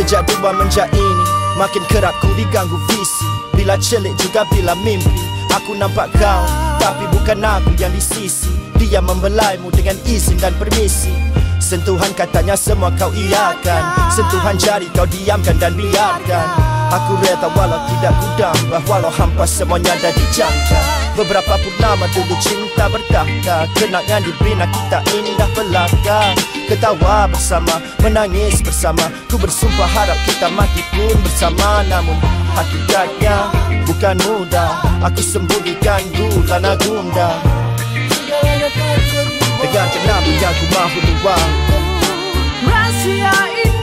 Sejak dua menjak ini Makin kerap ku diganggu visi. Bila celik juga bila mimpi Aku nampak kau. Tapi bukan aku yang di sisi Dia membelaimu dengan izin dan permisi. Sentuhan katanya semua kau iakan. Sentuhan jari kau diamkan dan biarkan Aku reda walau tidak gudang Walau hampa semuanya dah dijangka Beberapa purnama dulu cinta bertahta Kenangan dibina kita indah belaka. Ketawa bersama, menangis bersama Ku bersumpah harap kita mati pun bersama. Namun hakikatnya bukan mudah. Aku sembunyikan gulana gunda Dengan kenapa yang ku mahu luang. Rahsia ini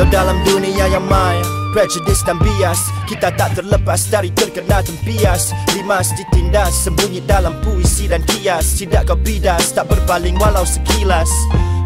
Yo dalam dunia yang maya Prejudice dan bias. Kita tak terlepas dari terkena tempias. Limas ditindas Sembunyi dalam puisi dan kias. Tidak kau bidas Tak berpaling walau sekilas.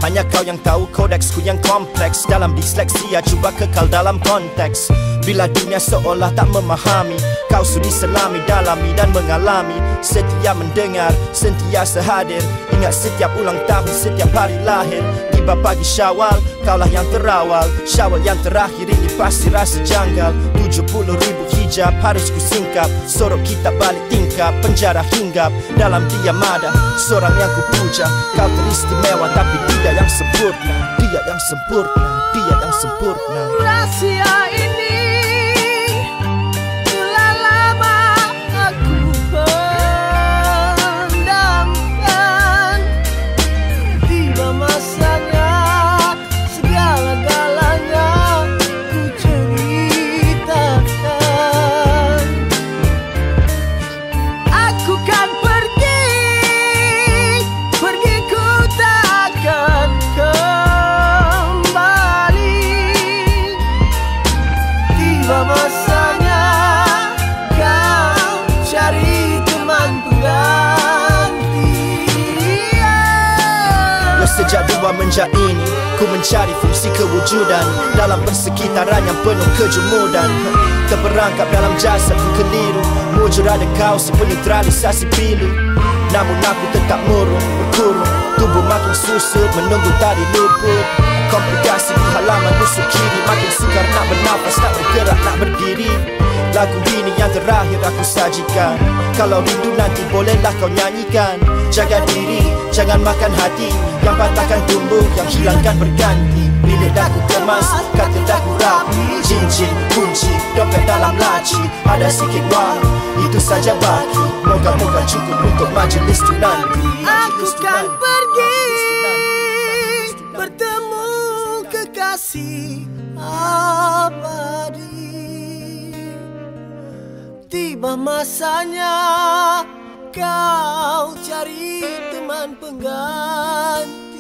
Hanya kau yang tahu kodeksku yang kompleks. Dalam disleksia cuba kekal dalam konteks. Bila dunia seolah tak memahami Kau sudi selami, dalami dan mengalami. Setia mendengar, sentiasa hadir. Ingat setiap ulang tahun, setiap hari lahir Tiba pagi syawal, kaulah yang terawal. Syawal yang terakhir ini pasti rasa janggal. 70 ribu hijab harus ku singkap Sorok kita balik tingkap, penjara hinggap. Dalam diam ada seorang yang ku puja Kau teristimewa tapi tidak yang sempurna. Dia yang sempurna, dia yang sempurna. Rahsia ini sejak dua menjak ini Ku mencari fungsi kewujudan Dalam persekitaran yang penuh kejumudan Terperangkap dalam jasad ku keliru Mujur ada kau si penetralisasi pilu. Namun aku tetap murung, berkurung Tubuh makin susut menunggu tadi luput. Komplikasi di halaman busuk kiri Makin sukar nak bernafas, nak bergerak, nak berdiri. Lagu terakhir aku sajikan. Kalau rindu nanti bolehlah kau nyanyikan. Jaga diri, jangan makan hati. Yang patahkan tumbuh, yang hilangkan berganti. Bilik dah ku kemas, kata dah ku rapi. Cincin, kunci, dompet dalam laci. Ada sikit wang, itu saja baki. Moga-moga cukup untuk majlis tu nanti Aku kan pergi bertemu kekasih. Abadi Tiba masanya kau cari teman pengganti